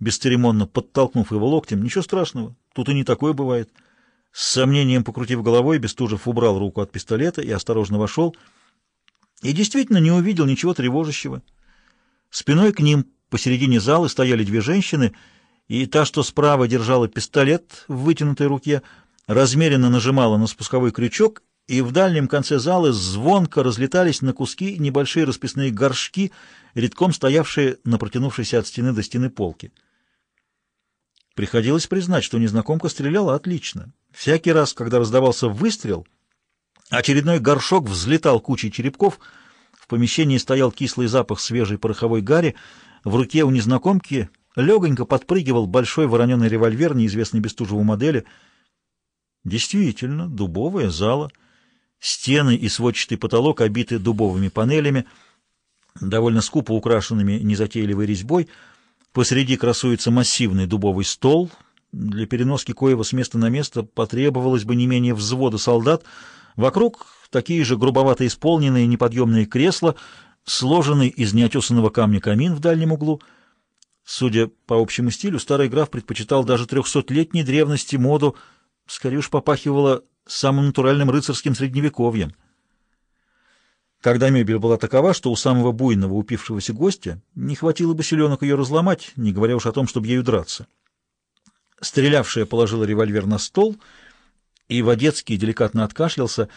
бесцеремонно подтолкнув его локтем. «Ничего страшного, тут и не такое бывает». С сомнением покрутив головой, Бестужев убрал руку от пистолета и осторожно вошел, и действительно не увидел ничего тревожащего. Спиной к ним посередине зала стояли две женщины, и та, что справа держала пистолет в вытянутой руке, размеренно нажимала на спусковой крючок, и в дальнем конце зала звонко разлетались на куски небольшие расписные горшки, редком стоявшие на протянувшейся от стены до стены полки. Приходилось признать, что незнакомка стреляла отлично. Всякий раз, когда раздавался выстрел, очередной горшок взлетал кучей черепков, в помещении стоял кислый запах свежей пороховой гари, в руке у незнакомки легонько подпрыгивал большой вороненый револьвер неизвестной Бестужеву модели. Действительно, дубовая зала, стены и сводчатый потолок обиты дубовыми панелями, довольно скупо украшенными незатейливой резьбой, посреди красуется массивный дубовый стол — для переноски коего с места на место потребовалось бы не менее взвода солдат. Вокруг такие же грубовато исполненные неподъемные кресла, сложенный из неотесанного камня камин в дальнем углу. Судя по общему стилю, старый граф предпочитал даже трехсотлетней древности моду, скорее уж попахивала самым натуральным рыцарским средневековьем. Когда мебель была такова, что у самого буйного упившегося гостя не хватило бы селенок ее разломать, не говоря уж о том, чтобы ею драться. Стрелявшая положила револьвер на стол, и Водецкий деликатно откашлялся.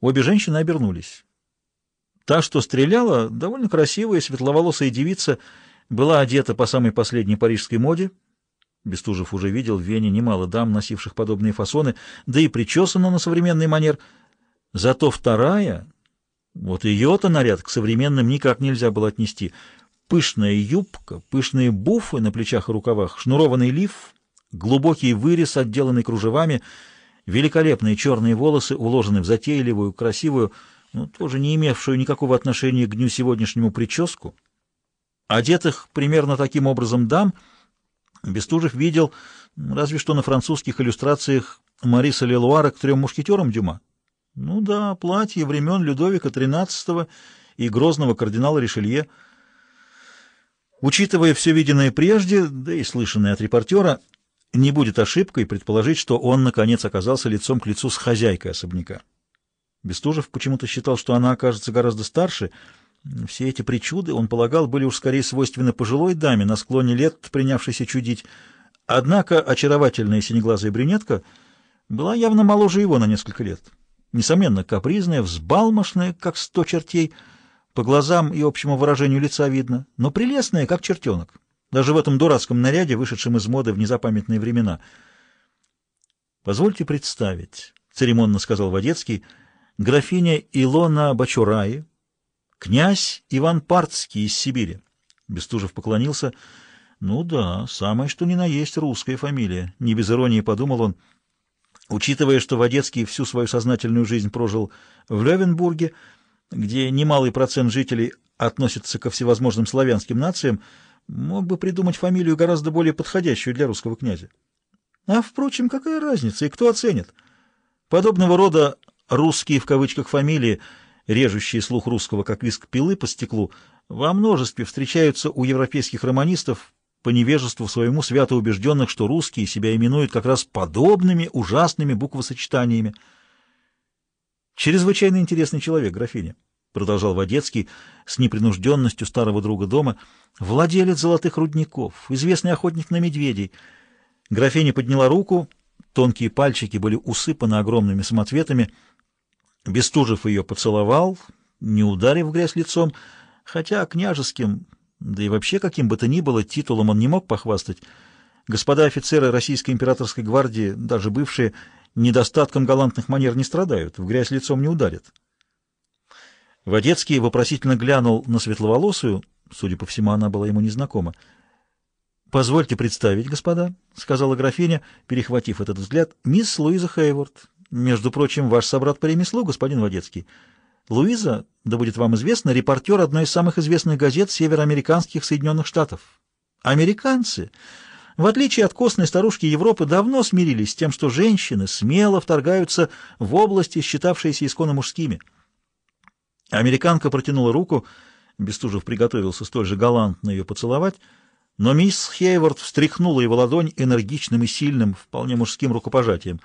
Обе женщины обернулись. Та, что стреляла, довольно красивая, светловолосая девица, была одета по самой последней парижской моде. Бестужев уже видел в Вене немало дам, носивших подобные фасоны, да и причесана на современный манер. Зато вторая, вот ее-то наряд к современным никак нельзя было отнести. Пышная юбка, пышные буфы на плечах и рукавах, шнурованный лиф, глубокий вырез, отделанный кружевами, великолепные черные волосы, уложены в затейливую, красивую, но тоже не имевшую никакого отношения к дню сегодняшнему прическу. Одетых примерно таким образом дам Бестужев видел разве что на французских иллюстрациях Мариса Лелуара к трем мушкетерам Дюма. Ну да, платье времен Людовика XIII и грозного кардинала Ришелье. Учитывая все виденное прежде, да и слышанное от репортера, не будет ошибкой предположить, что он, наконец, оказался лицом к лицу с хозяйкой особняка. Бестужев почему-то считал, что она окажется гораздо старше. Все эти причуды, он полагал, были уж скорее свойственны пожилой даме, на склоне лет принявшейся чудить. Однако очаровательная синеглазая брюнетка была явно моложе его на несколько лет. Несомненно, капризная, взбалмошная, как сто чертей, по глазам и общему выражению лица видно, но прелестная, как чертенок даже в этом дурацком наряде, вышедшем из моды в незапамятные времена. «Позвольте представить», — церемонно сказал Водецкий, — «графиня Илона Бачураи, князь Иван Партский из Сибири». Бестужев поклонился. «Ну да, самое что ни на есть русская фамилия», — не без иронии подумал он. Учитывая, что Водецкий всю свою сознательную жизнь прожил в Левенбурге, где немалый процент жителей относится ко всевозможным славянским нациям, Мог бы придумать фамилию гораздо более подходящую для русского князя. А, впрочем, какая разница, и кто оценит? Подобного рода «русские» в кавычках фамилии, режущие слух русского, как виск пилы по стеклу, во множестве встречаются у европейских романистов по невежеству своему свято убежденных, что русские себя именуют как раз подобными ужасными буквосочетаниями. Чрезвычайно интересный человек, графиня продолжал Водецкий с непринужденностью старого друга дома, владелец золотых рудников, известный охотник на медведей. Графиня подняла руку, тонкие пальчики были усыпаны огромными самоцветами. Бестужев ее поцеловал, не ударив в грязь лицом, хотя княжеским, да и вообще каким бы то ни было, титулом он не мог похвастать. Господа офицеры Российской императорской гвардии, даже бывшие, недостатком галантных манер не страдают, в грязь лицом не ударят. Водецкий вопросительно глянул на светловолосую, судя по всему, она была ему незнакома. «Позвольте представить, господа», — сказала графиня, перехватив этот взгляд, — «мисс Луиза Хейворд. Между прочим, ваш собрат по ремеслу, господин Водецкий. Луиза, да будет вам известно, репортер одной из самых известных газет североамериканских Соединенных Штатов. Американцы, в отличие от костной старушки Европы, давно смирились с тем, что женщины смело вторгаются в области, считавшиеся исконно мужскими». Американка протянула руку, Бестужев приготовился столь же галантно ее поцеловать, Но мисс Хейвард встряхнула его ладонь энергичным и сильным, вполне мужским рукопожатием.